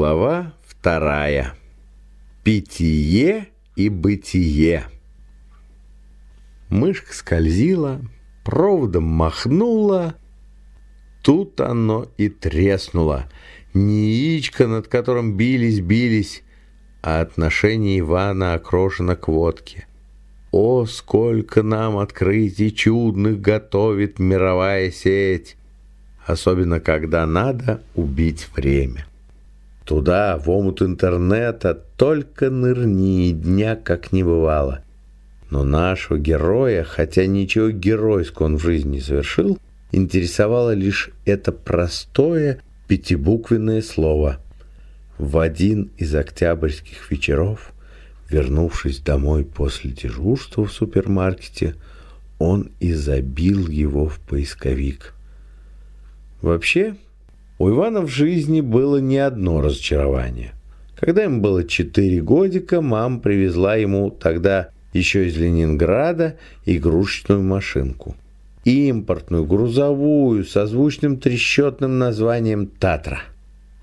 Глава вторая. Питье и бытие. Мышка скользила, проводом махнула. Тут оно и треснуло. Не яичко, над которым бились-бились, а отношение Ивана окрошено к водке. О, сколько нам открытий чудных готовит мировая сеть! Особенно, когда надо убить время. Туда, в омут интернета, только нырни, дня как не бывало. Но нашего героя, хотя ничего геройского он в жизни не совершил, интересовало лишь это простое пятибуквенное слово. В один из октябрьских вечеров – Вернувшись домой после дежурства в супермаркете, он и забил его в поисковик. Вообще, у Ивана в жизни было не одно разочарование. Когда ему было четыре годика, мама привезла ему тогда еще из Ленинграда игрушечную машинку. Импортную, грузовую, со звучным трещотным названием «Татра».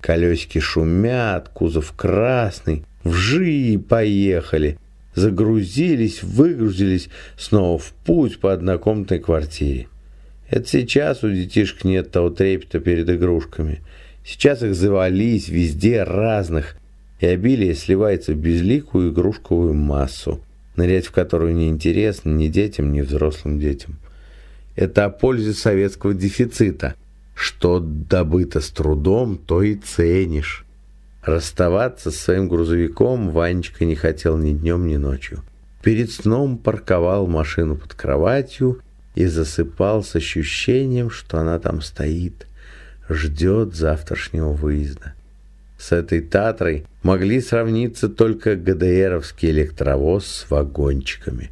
Колесики шумят, кузов красный, Вжи поехали. Загрузились, выгрузились, снова в путь по однокомнатной квартире. Это сейчас у детишек нет того трепета перед игрушками. Сейчас их завались везде разных, и обилие сливается в безликую игрушковую массу, нырять в которую не интересно ни детям, ни взрослым детям. Это о пользе советского дефицита. Что добыто с трудом, то и ценишь. Расставаться с своим грузовиком Ванечка не хотел ни днем, ни ночью. Перед сном парковал машину под кроватью и засыпал с ощущением, что она там стоит, ждет завтрашнего выезда. С этой Татрой могли сравниться только ГДРовский электровоз с вагончиками.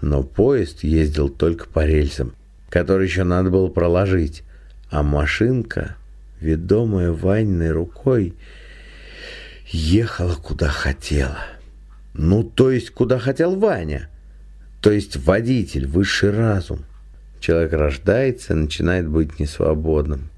Но поезд ездил только по рельсам, которые еще надо было проложить, а машинка, ведомая Ваньной рукой, ехала куда хотела. Ну, то есть, куда хотел Ваня. То есть, водитель, высший разум. Человек рождается и начинает быть несвободным.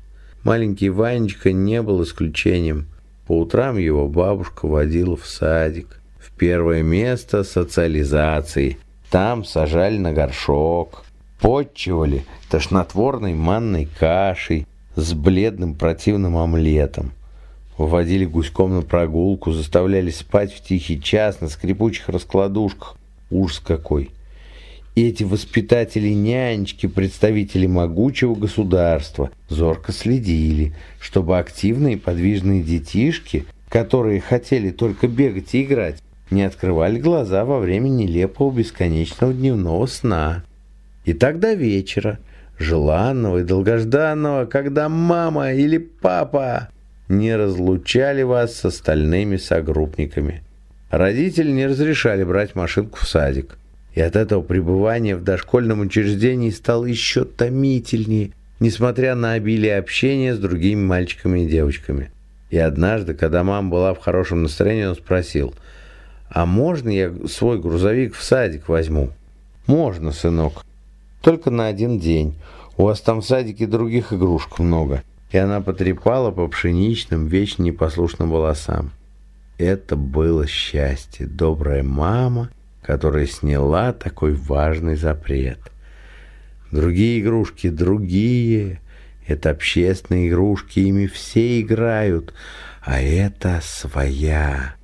Маленький Ванечка не был исключением. По утрам его бабушка водила в садик. В первое место социализации. Там сажали на горшок. Подчивали тошнотворной манной кашей с бледным противным омлетом. Выводили гуськом на прогулку, заставляли спать в тихий час на скрипучих раскладушках. Ужас какой! И эти воспитатели-нянечки, представители могучего государства, зорко следили, чтобы активные подвижные детишки, которые хотели только бегать и играть, не открывали глаза во время нелепого бесконечного дневного сна. И тогда вечера, желанного и долгожданного, когда мама или папа не разлучали вас с остальными согруппниками. Родители не разрешали брать машинку в садик. И от этого пребывание в дошкольном учреждении стало еще томительнее, несмотря на обилие общения с другими мальчиками и девочками. И однажды, когда мама была в хорошем настроении, он спросил, «А можно я свой грузовик в садик возьму?» «Можно, сынок. Только на один день. У вас там в садике других игрушек много и она потрепала по пшеничным, вечно непослушным волосам. Это было счастье, добрая мама, которая сняла такой важный запрет. Другие игрушки, другие. Это общественные игрушки, ими все играют, а это своя.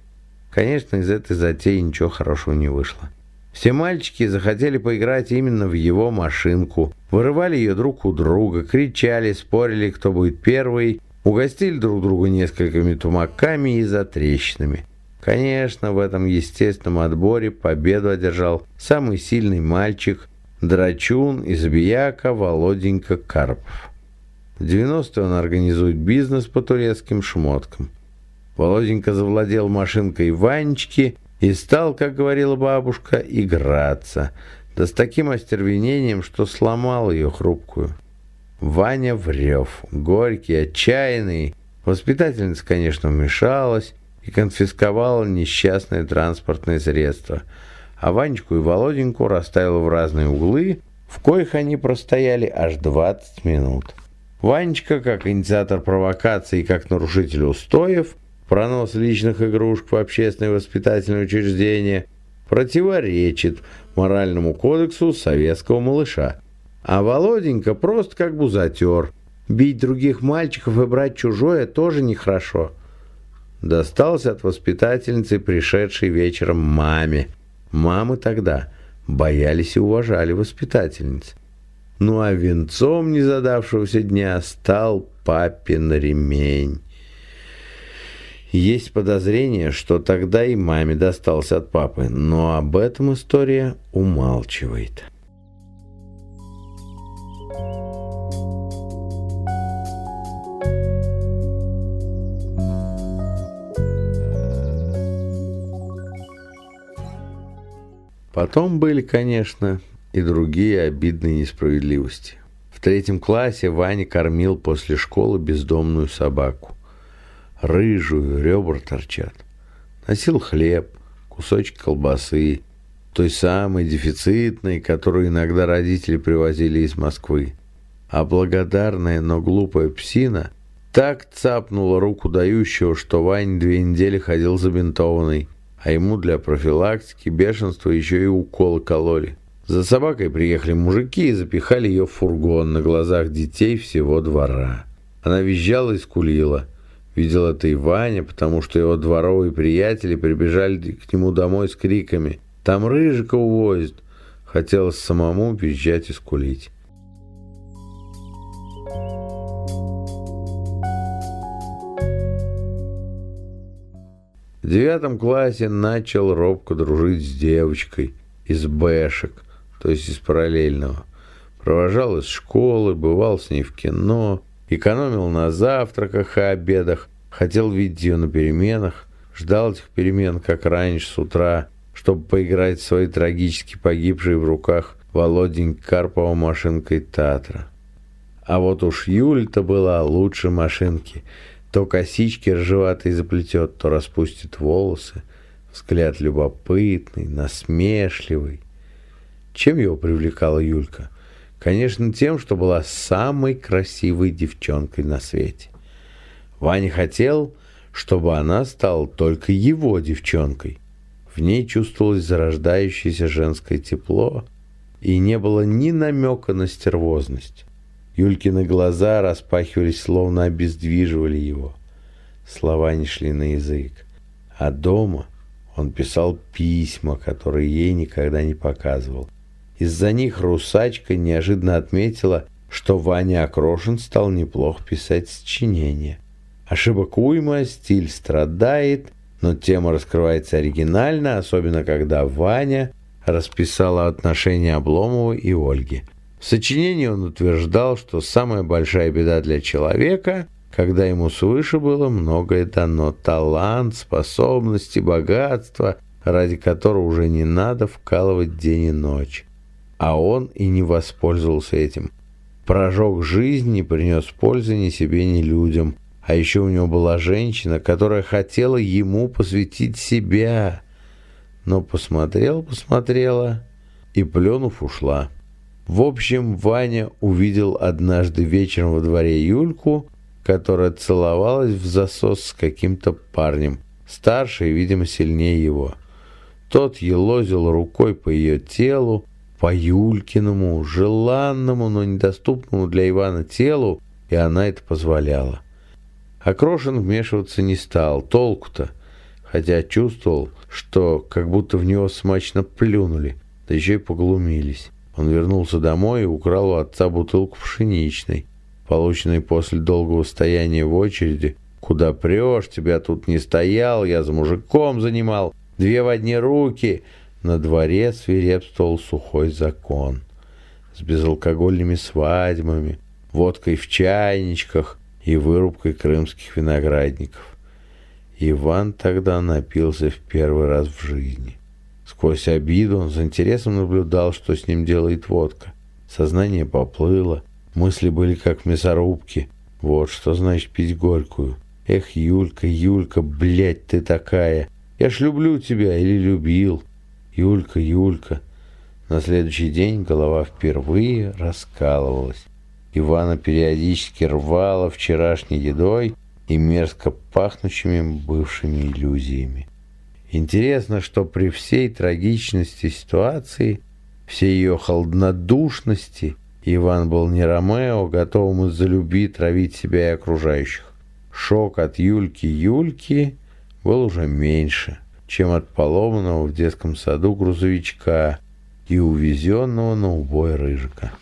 Конечно, из этой затеи ничего хорошего не вышло. Все мальчики захотели поиграть именно в его машинку, вырывали ее друг у друга, кричали, спорили, кто будет первый, угостили друг друга несколькими тумаками и затрещинами. Конечно, в этом естественном отборе победу одержал самый сильный мальчик, драчун из Бияка Володенька Карпов. В 90-е он организует бизнес по турецким шмоткам. Володенька завладел машинкой Ванечки – и стал, как говорила бабушка, играться, да с таким остервенением, что сломал ее хрупкую. Ваня врев, горький, отчаянный. Воспитательница, конечно, вмешалась и конфисковала несчастное транспортное средство, а Ванечку и Володеньку расставила в разные углы, в коих они простояли аж 20 минут. Ванечка, как инициатор провокации и как нарушитель устоев, пронос личных игрушек в общественное воспитательное учреждение противоречит моральному кодексу советского малыша. А Володенька просто как бузатер. Бить других мальчиков и брать чужое тоже нехорошо. Достался от воспитательницы, пришедшей вечером маме. Мамы тогда боялись и уважали воспитательниц. Ну а венцом незадавшегося дня стал папин ремень. Есть подозрение, что тогда и маме достался от папы, но об этом история умалчивает. Потом были, конечно, и другие обидные несправедливости. В третьем классе Ваня кормил после школы бездомную собаку. Рыжую, ребра торчат. Носил хлеб, кусочек колбасы, той самой дефицитной, которую иногда родители привозили из Москвы. А благодарная, но глупая псина так цапнула руку дающего, что Вань две недели ходил забинтованный а ему для профилактики бешенства еще и уколы кололи. За собакой приехали мужики и запихали ее в фургон на глазах детей всего двора. Она визжала и скулила. Видел это и Ваня, потому что его дворовые приятели прибежали к нему домой с криками «Там Рыжика увозят!» Хотелось самому визжать и скулить. В девятом классе начал робко дружить с девочкой из бэшек, то есть из параллельного. Провожал из школы, бывал с ней в кино, экономил на завтраках и обедах, хотел видеть ее на переменах, ждал этих перемен, как раньше, с утра, чтобы поиграть в своей трагически погибшей в руках Володень Карпова машинкой Татра. А вот уж Юль-то была лучше машинки – то косички ржеватые заплетет, то распустит волосы. Взгляд любопытный, насмешливый. Чем его привлекала Юлька? Конечно, тем, что была самой красивой девчонкой на свете. Ваня хотел, чтобы она стала только его девчонкой. В ней чувствовалось зарождающееся женское тепло, и не было ни намека на стервозность. Юлькины глаза распахивались, словно обездвиживали его. Слова не шли на язык. А дома он писал письма, которые ей никогда не показывал. Из-за них русачка неожиданно отметила, что Ваня Окрошин стал неплохо писать сочинения. Ошибок уйма, стиль страдает, но тема раскрывается оригинально, особенно когда Ваня расписала отношения Обломова и Ольги. В сочинении он утверждал, что самая большая беда для человека, когда ему свыше было многое дано, талант, способности, богатство, ради которого уже не надо вкалывать день и ночь. А он и не воспользовался этим. Прожег жизнь не принес пользы ни себе, ни людям. А еще у него была женщина, которая хотела ему посвятить себя. Но посмотрел, посмотрела и, пленув, ушла. В общем, Ваня увидел однажды вечером во дворе Юльку, которая целовалась в засос с каким-то парнем, старше и, видимо, сильнее его. Тот елозил рукой по ее телу, по Юлькиному, желанному, но недоступному для Ивана телу, и она это позволяла. Окрошин вмешиваться не стал, толку-то, хотя чувствовал, что как будто в него смачно плюнули, да еще и поглумились. Он вернулся домой и украл у отца бутылку пшеничной, полученной после долгого стояния в очереди. «Куда прешь? Тебя тут не стоял, я за мужиком занимал. Две в одни руки!» На дворе свирепствовал сухой закон. С безалкогольными свадьбами, водкой в чайничках и вырубкой крымских виноградников. Иван тогда напился в первый раз в жизни. Сквозь обиду он с интересом наблюдал, что с ним делает водка. Сознание поплыло, мысли были как в. Вот что значит пить горькую. Эх, Юлька, Юлька, блядь, ты такая. Я ж люблю тебя или любил. Юлька, Юлька. На следующий день голова впервые раскалывалась. Ивана периодически рвала вчерашней едой, и мерзко пахнущими бывшими иллюзиями. Интересно, что при всей трагичности ситуации, всей ее холоднодушности, Иван был не Ромео, готовым из-за любви травить себя и окружающих. Шок от Юльки-Юльки был уже меньше, чем от поломанного в детском саду грузовичка и увезенного на убой Рыжика.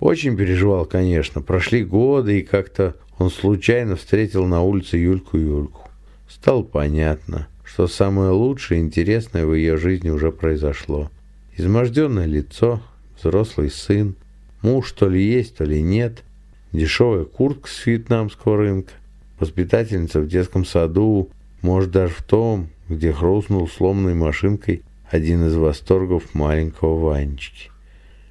Очень переживал, конечно. Прошли годы, и как-то он случайно встретил на улице Юльку-Юльку. Стало понятно, что самое лучшее и интересное в ее жизни уже произошло. Изможденное лицо, взрослый сын, муж то ли есть, то ли нет, дешевая куртка с вьетнамского рынка, воспитательница в детском саду, может даже в том, где хрустнул сломанной машинкой один из восторгов маленького Ванечки.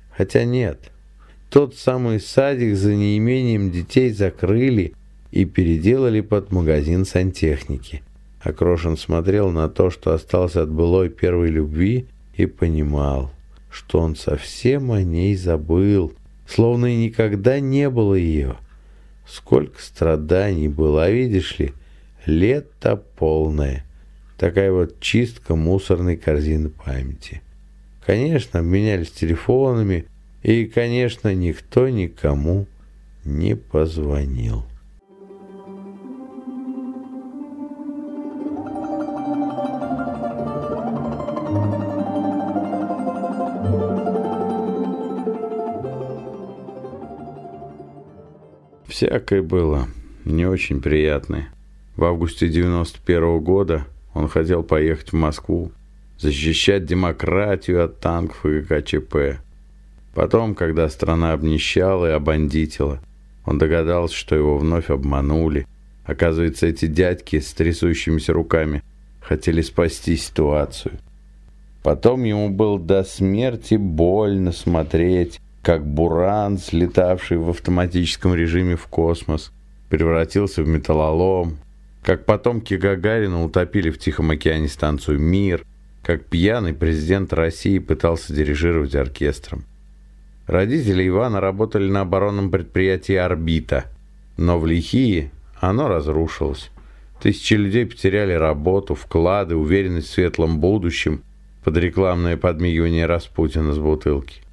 Хотя нет – тот самый садик за неимением детей закрыли и переделали под магазин сантехники. Акрошин смотрел на то, что осталось от былой первой любви, и понимал, что он совсем о ней забыл, словно и никогда не было ее. Сколько страданий было, а видишь ли, лето полное. Такая вот чистка мусорной корзины памяти. Конечно, обменялись телефонами, и, конечно, никто никому не позвонил. Всякое было, не очень приятное. В августе 91 -го года он хотел поехать в Москву, защищать демократию от танков и ГКЧП. Потом, когда страна обнищала и обандитила, он догадался, что его вновь обманули. Оказывается, эти дядьки с трясущимися руками хотели спасти ситуацию. Потом ему было до смерти больно смотреть, как Буран, слетавший в автоматическом режиме в космос, превратился в металлолом, как потомки Гагарина утопили в Тихом океане станцию «Мир», как пьяный президент России пытался дирижировать оркестром. Родители Ивана работали на оборонном предприятии «Орбита», но в лихие оно разрушилось. Тысячи людей потеряли работу, вклады, уверенность в светлом будущем под рекламное подмигивание Распутина с бутылки.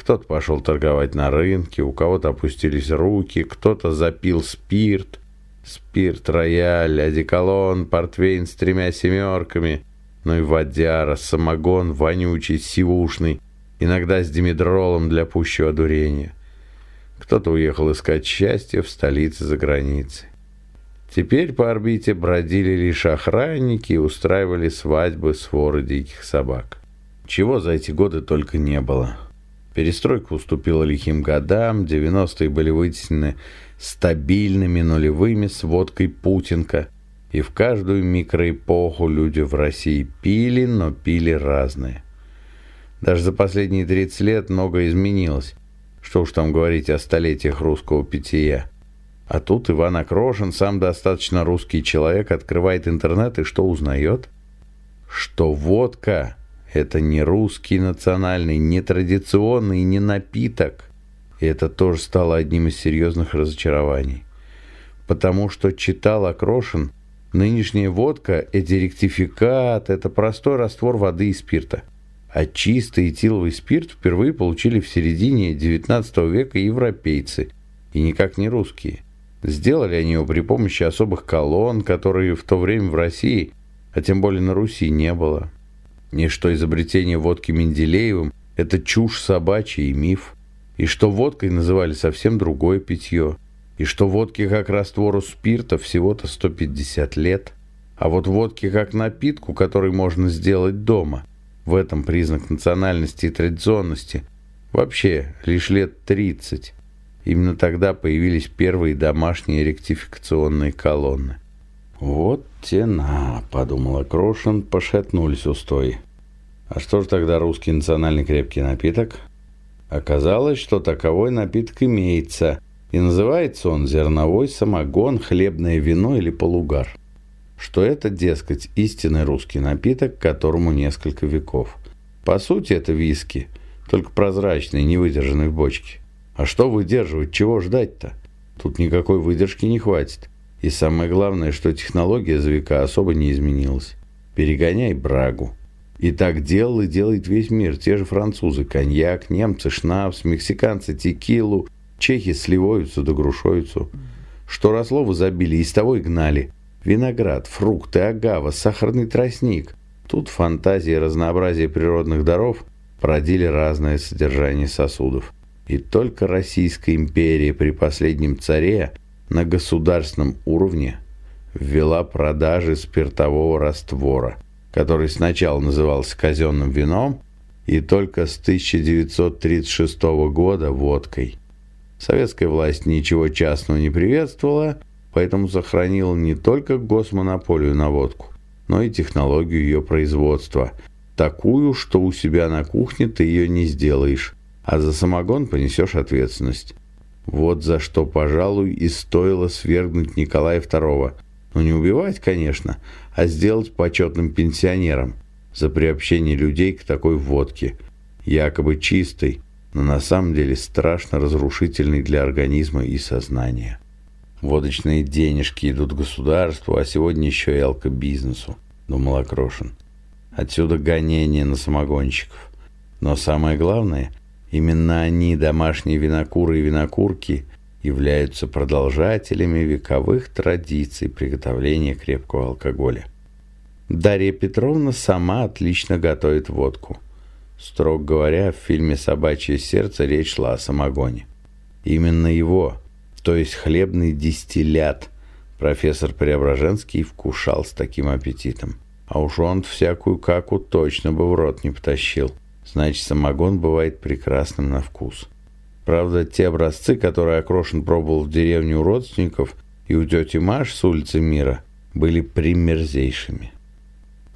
Кто-то пошел торговать на рынке, у кого-то опустились руки, кто-то запил спирт. Спирт, рояль, одеколон, портвейн с тремя семерками, ну и водяра, самогон вонючий, сивушный – иногда с димедролом для пущего дурения. Кто-то уехал искать счастье в столице за границей. Теперь по орбите бродили лишь охранники и устраивали свадьбы своры диких собак. Чего за эти годы только не было. Перестройка уступила лихим годам, 90-е были вытеснены стабильными нулевыми с водкой Путинка, и в каждую микроэпоху люди в России пили, но пили разные – даже за последние 30 лет многое изменилось. Что уж там говорить о столетиях русского питья. А тут Иван Окрошин, сам достаточно русский человек, открывает интернет и что узнает? Что водка – это не русский национальный, не традиционный, не напиток. И это тоже стало одним из серьезных разочарований. Потому что читал Окрошин, нынешняя водка – это ректификат, это простой раствор воды и спирта – а чистый этиловый спирт впервые получили в середине XIX века европейцы, и никак не русские. Сделали они его при помощи особых колонн, которые в то время в России, а тем более на Руси, не было. И что изобретение водки Менделеевым – это чушь собачья и миф. И что водкой называли совсем другое питье. И что водке как раствору спирта всего-то 150 лет. А вот водки как напитку, который можно сделать дома, в этом признак национальности и традиционности. Вообще, лишь лет 30. Именно тогда появились первые домашние ректификационные колонны. «Вот тена», — подумала Крошин, пошатнулись устои. «А что же тогда русский национальный крепкий напиток?» Оказалось, что таковой напиток имеется, и называется он зерновой самогон, хлебное вино или полугар что это, дескать, истинный русский напиток, которому несколько веков. По сути, это виски, только прозрачный, не выдержанный в бочке. А что выдерживать, чего ждать-то? Тут никакой выдержки не хватит. И самое главное, что технология за века особо не изменилась. Перегоняй брагу. И так делал и делает весь мир. Те же французы – коньяк, немцы – шнапс, мексиканцы – текилу, чехи – сливаются да грушоются. Что росло в изобилии, из того и гнали. Виноград, фрукты, агава, сахарный тростник. Тут фантазия и разнообразие природных даров породили разное содержание сосудов. И только Российская империя при последнем царе на государственном уровне ввела продажи спиртового раствора – который сначала назывался казенным вином и только с 1936 года водкой. Советская власть ничего частного не приветствовала, поэтому сохранила не только госмонополию на водку, но и технологию ее производства, такую, что у себя на кухне ты ее не сделаешь, а за самогон понесешь ответственность. Вот за что, пожалуй, и стоило свергнуть Николая II. Ну, не убивать, конечно, а сделать почетным пенсионером за приобщение людей к такой водке, якобы чистой, но на самом деле страшно разрушительной для организма и сознания. Водочные денежки идут государству, а сегодня еще и алкобизнесу, думал Окрошин. Отсюда гонение на самогонщиков. Но самое главное, именно они, домашние винокуры и винокурки, являются продолжателями вековых традиций приготовления крепкого алкоголя. Дарья Петровна сама отлично готовит водку. Строго говоря, в фильме «Собачье сердце» речь шла о самогоне. Именно его, то есть хлебный дистиллят, профессор Преображенский вкушал с таким аппетитом. А уж он всякую каку точно бы в рот не потащил. Значит, самогон бывает прекрасным на вкус. Правда, те образцы, которые Окрошин пробовал в деревне у родственников и у тети Маш с улицы Мира, были примерзейшими.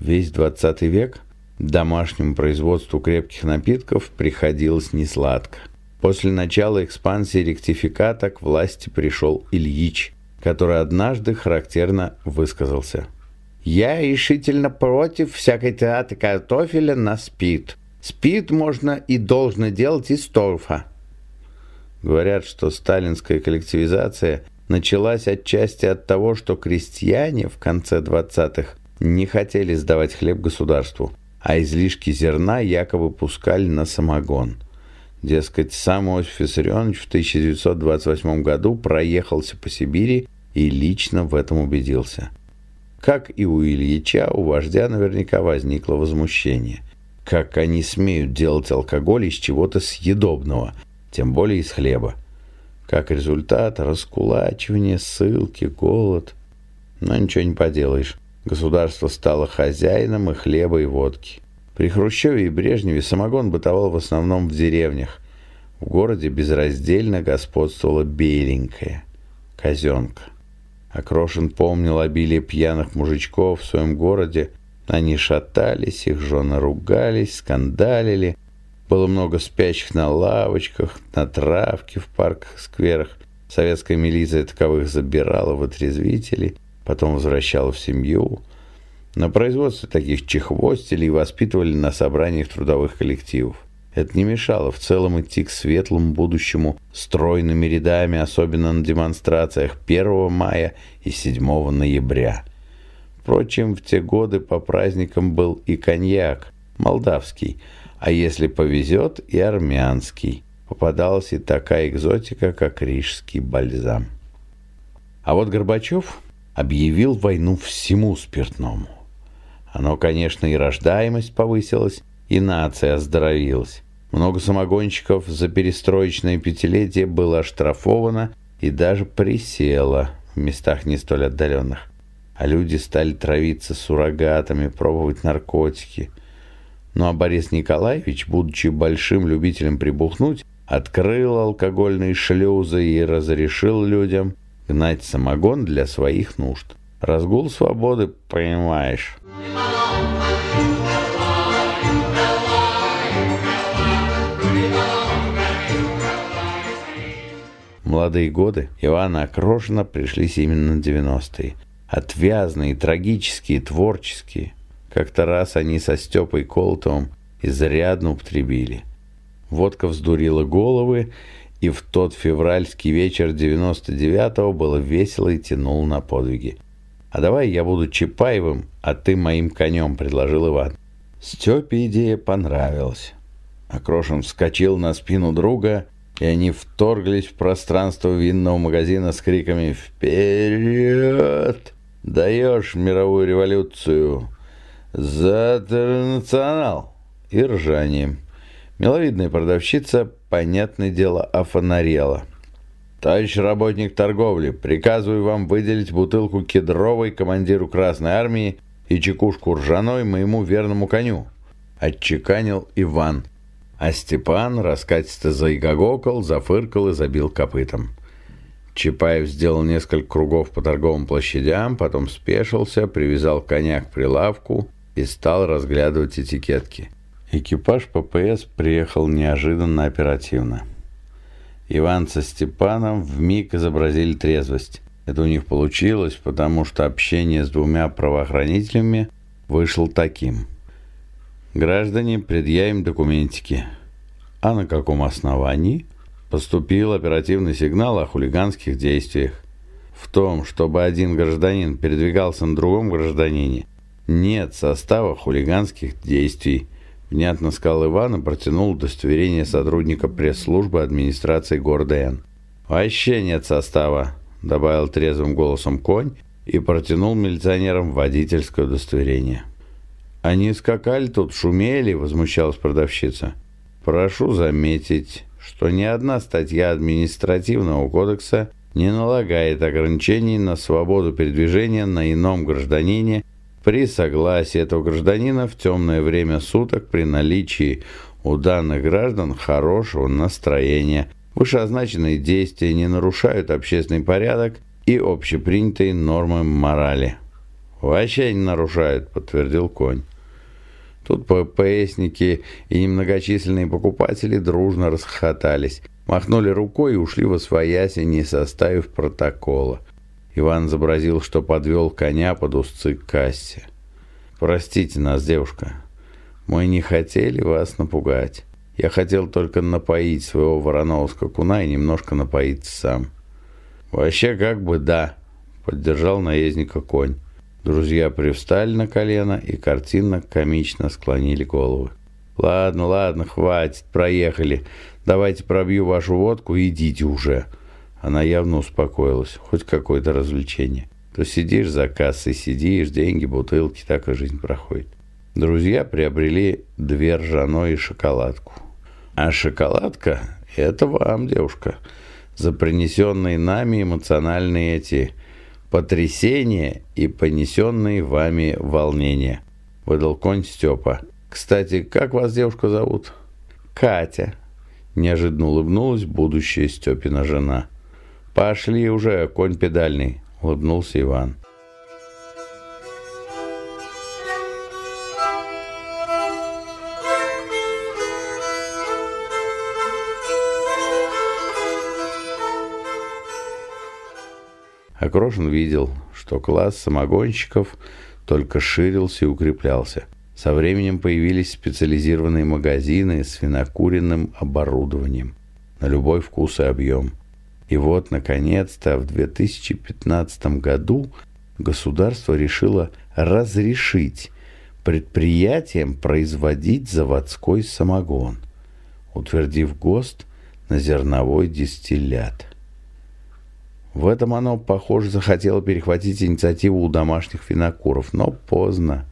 Весь 20 век домашнему производству крепких напитков приходилось несладко. После начала экспансии ректификата к власти пришел Ильич, который однажды характерно высказался. «Я решительно против всякой траты картофеля на спит. Спит можно и должно делать из торфа. Говорят, что сталинская коллективизация началась отчасти от того, что крестьяне в конце 20-х не хотели сдавать хлеб государству, а излишки зерна якобы пускали на самогон. Дескать, сам Иосиф Виссарионович в 1928 году проехался по Сибири и лично в этом убедился. Как и у Ильича, у вождя наверняка возникло возмущение. Как они смеют делать алкоголь из чего-то съедобного – тем более из хлеба. Как результат, раскулачивание, ссылки, голод. Но ничего не поделаешь. Государство стало хозяином и хлеба, и водки. При Хрущеве и Брежневе самогон бытовал в основном в деревнях. В городе безраздельно господствовала беленькая казенка. Окрошин помнил обилие пьяных мужичков в своем городе. Они шатались, их жены ругались, скандалили, было много спящих на лавочках, на травке в парках, скверах. Советская милиция таковых забирала в отрезвители, потом возвращала в семью. На производстве таких чехвостилей воспитывали на собраниях трудовых коллективов. Это не мешало в целом идти к светлому будущему стройными рядами, особенно на демонстрациях 1 мая и 7 ноября. Впрочем, в те годы по праздникам был и коньяк, молдавский – а если повезет, и армянский. Попадалась и такая экзотика, как рижский бальзам. А вот Горбачев объявил войну всему спиртному. Оно, конечно, и рождаемость повысилась, и нация оздоровилась. Много самогонщиков за перестроечное пятилетие было оштрафовано и даже присело в местах не столь отдаленных. А люди стали травиться суррогатами, пробовать наркотики – ну а Борис Николаевич, будучи большим любителем прибухнуть, открыл алкогольные шлюзы и разрешил людям гнать самогон для своих нужд. Разгул свободы, понимаешь. Молодые годы Ивана Окрошина пришлись именно на 90-е. Отвязные, трагические, творческие – как-то раз они со Степой Колтовым изрядно употребили. Водка вздурила головы, и в тот февральский вечер 99-го было весело и тянул на подвиги. «А давай я буду Чапаевым, а ты моим конем», — предложил Иван. Степе идея понравилась. Акрошин вскочил на спину друга, и они вторглись в пространство винного магазина с криками «Вперед! Даешь мировую революцию! За интернационал!» и ржанием. Миловидная продавщица, понятное дело, офонарела. «Товарищ работник торговли, приказываю вам выделить бутылку кедровой командиру Красной Армии и чекушку ржаной моему верному коню», — отчеканил Иван. А Степан раскатисто заигогокал, зафыркал и забил копытом. Чапаев сделал несколько кругов по торговым площадям, потом спешился, привязал коня к прилавку и стал разглядывать этикетки. Экипаж ППС приехал неожиданно оперативно. Иван со Степаном вмиг изобразили трезвость. Это у них получилось, потому что общение с двумя правоохранителями вышло таким. «Граждане, предъявим документики». «А на каком основании?» Поступил оперативный сигнал о хулиганских действиях. В том, чтобы один гражданин передвигался на другом гражданине, нет состава хулиганских действий – Внятно сказал Иван и протянул удостоверение сотрудника пресс-службы администрации города Н. «Вообще нет состава», — добавил трезвым голосом конь и протянул милиционерам водительское удостоверение. «Они скакали тут, шумели», — возмущалась продавщица. «Прошу заметить, что ни одна статья административного кодекса не налагает ограничений на свободу передвижения на ином гражданине при согласии этого гражданина в темное время суток при наличии у данных граждан хорошего настроения. Вышеозначенные действия не нарушают общественный порядок и общепринятые нормы морали. «Вообще не нарушают», — подтвердил конь. Тут ППСники и немногочисленные покупатели дружно расхохотались, махнули рукой и ушли во свояси, не составив протокола. Иван изобразил, что подвел коня под узцы к кассе. «Простите нас, девушка. Мы не хотели вас напугать. Я хотел только напоить своего вороного скакуна и немножко напоить сам». «Вообще как бы да», — поддержал наездника конь. Друзья привстали на колено и картинно, комично склонили головы. «Ладно, ладно, хватит, проехали. Давайте пробью вашу водку и идите уже». Она явно успокоилась. Хоть какое-то развлечение. То сидишь за кассой, сидишь, деньги, бутылки, так и жизнь проходит. Друзья приобрели две ржаной и шоколадку. А шоколадка – это вам, девушка, за принесенные нами эмоциональные эти потрясения и понесенные вами волнения. Выдал конь Степа. Кстати, как вас девушка зовут? Катя. Неожиданно улыбнулась будущая Степина жена. «Пошли уже, конь педальный», — улыбнулся Иван. Окрошин видел, что класс самогонщиков только ширился и укреплялся. Со временем появились специализированные магазины с винокуренным оборудованием на любой вкус и объем – и вот, наконец-то, в 2015 году государство решило разрешить предприятиям производить заводской самогон, утвердив ГОСТ на зерновой дистиллят. В этом оно, похоже, захотело перехватить инициативу у домашних винокуров, но поздно.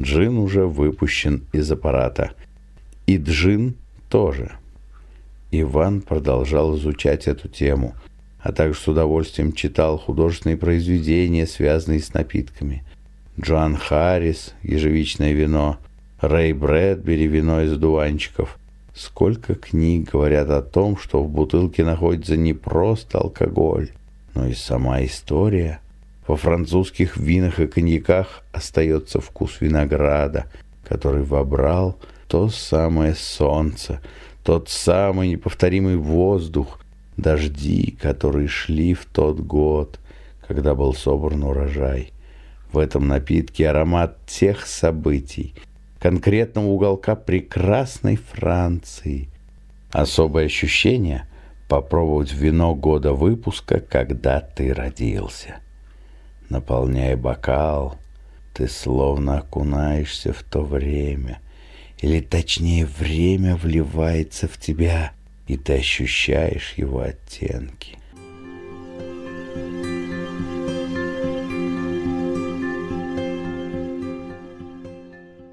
Джин уже выпущен из аппарата. И джин тоже. Иван продолжал изучать эту тему, а также с удовольствием читал художественные произведения, связанные с напитками. Джоан Харрис «Ежевичное вино», Рэй Брэдбери «Вино из дуванчиков». Сколько книг говорят о том, что в бутылке находится не просто алкоголь, но и сама история. Во французских винах и коньяках остается вкус винограда, который вобрал то самое солнце – тот самый неповторимый воздух, дожди, которые шли в тот год, когда был собран урожай. В этом напитке аромат тех событий, конкретного уголка прекрасной Франции. Особое ощущение попробовать вино года выпуска, когда ты родился. Наполняя бокал, ты словно окунаешься в то время, или точнее время вливается в тебя, и ты ощущаешь его оттенки.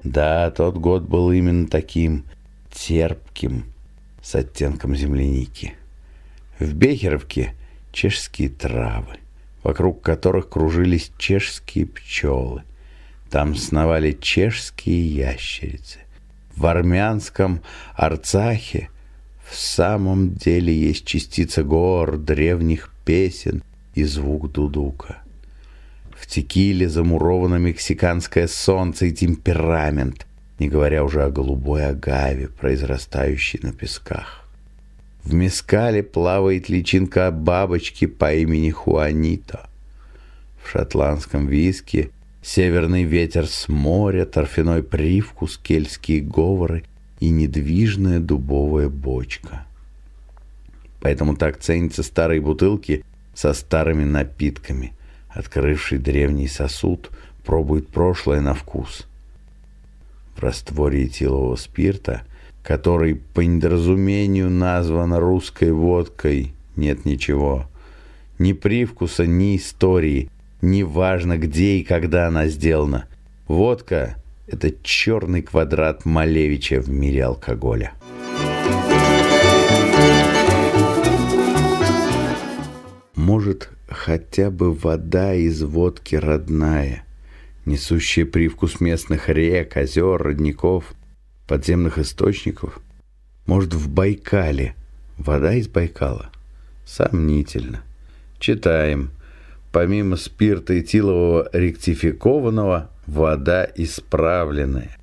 Да, тот год был именно таким терпким, с оттенком земляники. В Бехеровке чешские травы, вокруг которых кружились чешские пчелы. Там сновали чешские ящерицы. В армянском Арцахе в самом деле есть частица гор, древних песен и звук дудука. В текиле замуровано мексиканское солнце и темперамент, не говоря уже о голубой агаве, произрастающей на песках. В мескале плавает личинка бабочки по имени Хуанита. В шотландском виске северный ветер с моря, торфяной привкус, кельтские говоры и недвижная дубовая бочка. Поэтому так ценятся старые бутылки со старыми напитками. Открывший древний сосуд пробует прошлое на вкус. В растворе этилового спирта – который по недоразумению назван русской водкой, нет ничего. Ни привкуса, ни истории, не важно, где и когда она сделана. Водка – это черный квадрат Малевича в мире алкоголя. Может, хотя бы вода из водки родная, несущая привкус местных рек, озер, родников – подземных источников? Может, в Байкале? Вода из Байкала? Сомнительно. Читаем. Помимо спирта этилового ректификованного, вода исправленная.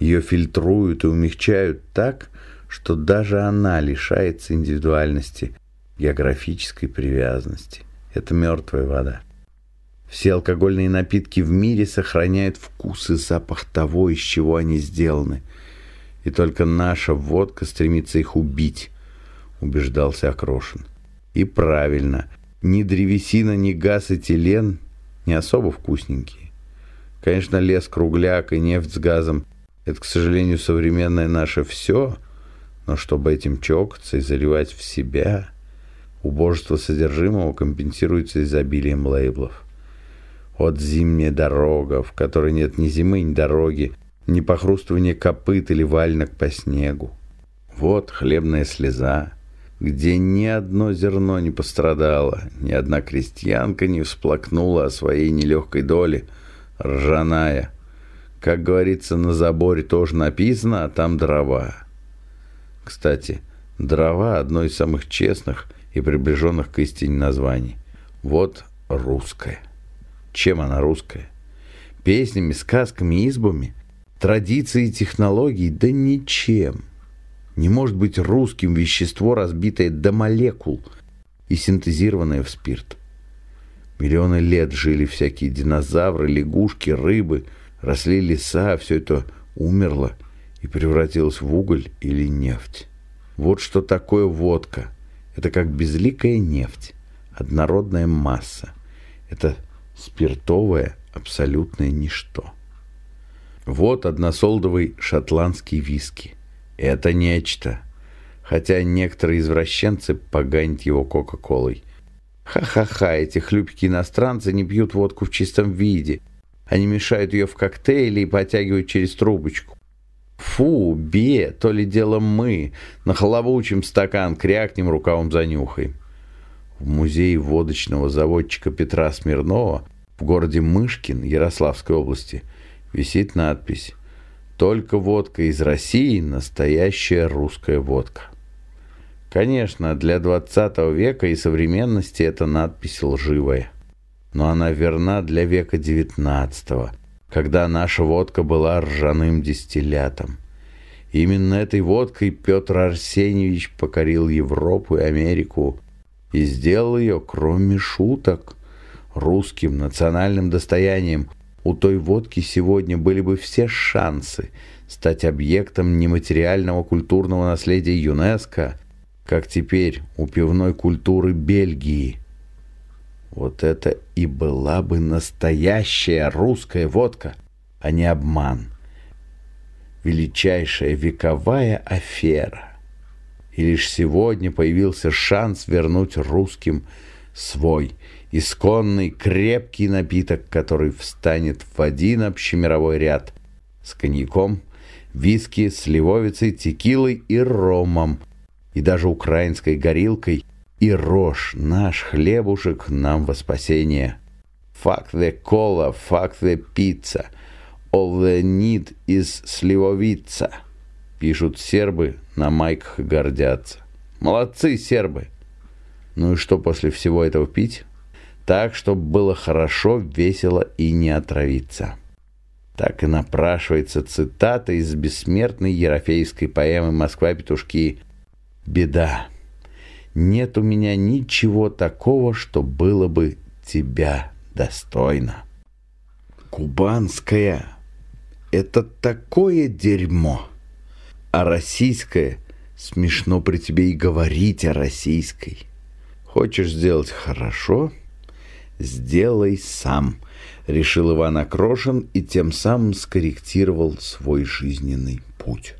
Ее фильтруют и умягчают так, что даже она лишается индивидуальности, географической привязанности. Это мертвая вода. Все алкогольные напитки в мире сохраняют вкус и запах того, из чего они сделаны – и только наша водка стремится их убить, убеждался Окрошин. И правильно, ни древесина, ни газ и телен не особо вкусненькие. Конечно, лес, кругляк и нефть с газом – это, к сожалению, современное наше все, но чтобы этим чокаться и заливать в себя, убожество содержимого компенсируется изобилием лейблов. Вот зимняя дорога, в которой нет ни зимы, ни дороги, ни похрустывание копыт или вальнок по снегу. Вот хлебная слеза, где ни одно зерно не пострадало, ни одна крестьянка не всплакнула о своей нелегкой доле, ржаная. Как говорится, на заборе тоже написано, а там дрова. Кстати, дрова – одно из самых честных и приближенных к истине названий. Вот русская. Чем она русская? Песнями, сказками, избами – традиции и технологий, да ничем. Не может быть русским вещество, разбитое до молекул и синтезированное в спирт. Миллионы лет жили всякие динозавры, лягушки, рыбы, росли леса, все это умерло и превратилось в уголь или нефть. Вот что такое водка. Это как безликая нефть, однородная масса. Это спиртовое абсолютное ничто. Вот односолдовый шотландский виски. Это нечто. Хотя некоторые извращенцы поганят его Кока-Колой. Ха-ха-ха, эти хлюпики иностранцы не пьют водку в чистом виде. Они мешают ее в коктейле и потягивают через трубочку. Фу, бе, то ли дело мы. Нахлобучим стакан, крякнем, рукавом занюхаем. В музее водочного заводчика Петра Смирнова в городе Мышкин Ярославской области – висит надпись «Только водка из России – настоящая русская водка». Конечно, для 20 века и современности эта надпись лживая. Но она верна для века 19 когда наша водка была ржаным дистиллятом. Именно этой водкой Петр Арсеньевич покорил Европу и Америку и сделал ее, кроме шуток, русским национальным достоянием – у той водки сегодня были бы все шансы стать объектом нематериального культурного наследия ЮНЕСКО как теперь у пивной культуры Бельгии. Вот это и была бы настоящая русская водка, а не обман. Величайшая вековая афера. И лишь сегодня появился шанс вернуть русским свой исконный крепкий напиток, который встанет в один общемировой ряд с коньяком, виски, сливовицей, текилой и ромом, и даже украинской горилкой, и рожь, наш хлебушек нам во спасение. Fuck the cola, fuck the pizza, all the need is сливовица, пишут сербы, на майках гордятся. Молодцы, сербы! Ну и что после всего этого пить? Так, чтобы было хорошо, весело и не отравиться. Так и напрашивается цитата из бессмертной ерофейской поэмы «Москва-петушки». «Беда. Нет у меня ничего такого, что было бы тебя достойно». Кубанская – это такое дерьмо. А российское – смешно при тебе и говорить о российской. Хочешь сделать хорошо – «Сделай сам», — решил Иван Окрошин и тем самым скорректировал свой жизненный путь.